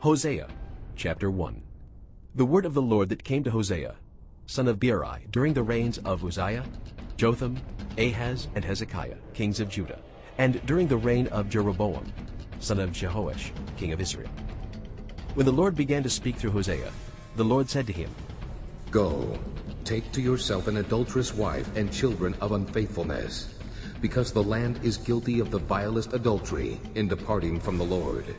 Hosea chapter 1 The word of the Lord that came to Hosea, son of Beeri, during the reigns of Uzziah, Jotham, Ahaz, and Hezekiah, kings of Judah, and during the reign of Jeroboam, son of Jehoash, king of Israel. When the Lord began to speak through Hosea, the Lord said to him, Go, take to yourself an adulterous wife and children of unfaithfulness, because the land is guilty of the vilest adultery in departing from the Lord.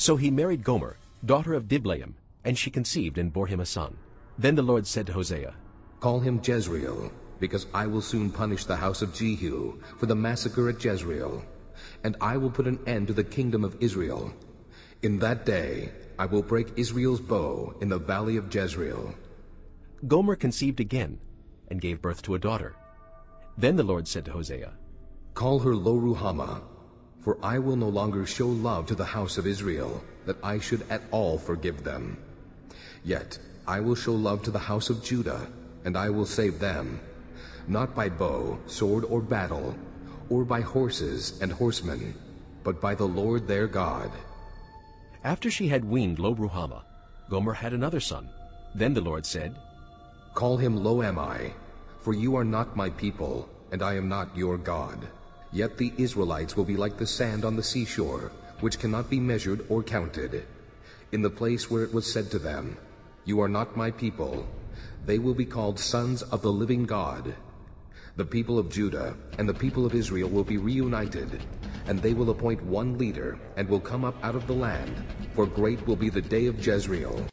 So he married Gomer, daughter of Diblaim, and she conceived and bore him a son. Then the Lord said to Hosea, Call him Jezreel, because I will soon punish the house of Jehu for the massacre at Jezreel, and I will put an end to the kingdom of Israel. In that day I will break Israel's bow in the valley of Jezreel. Gomer conceived again, and gave birth to a daughter. Then the Lord said to Hosea, Call her Lo-ruhamah, for I will no longer show love to the house of Israel, that I should at all forgive them. Yet I will show love to the house of Judah, and I will save them, not by bow, sword, or battle, or by horses and horsemen, but by the Lord their God. After she had weaned Lo-ruhamah, Gomer had another son. Then the Lord said, Call him Lo-ammi, for you are not my people, and I am not your God. Yet the Israelites will be like the sand on the seashore, which cannot be measured or counted. In the place where it was said to them, You are not my people, they will be called sons of the living God. The people of Judah and the people of Israel will be reunited, and they will appoint one leader and will come up out of the land, for great will be the day of Jezreel.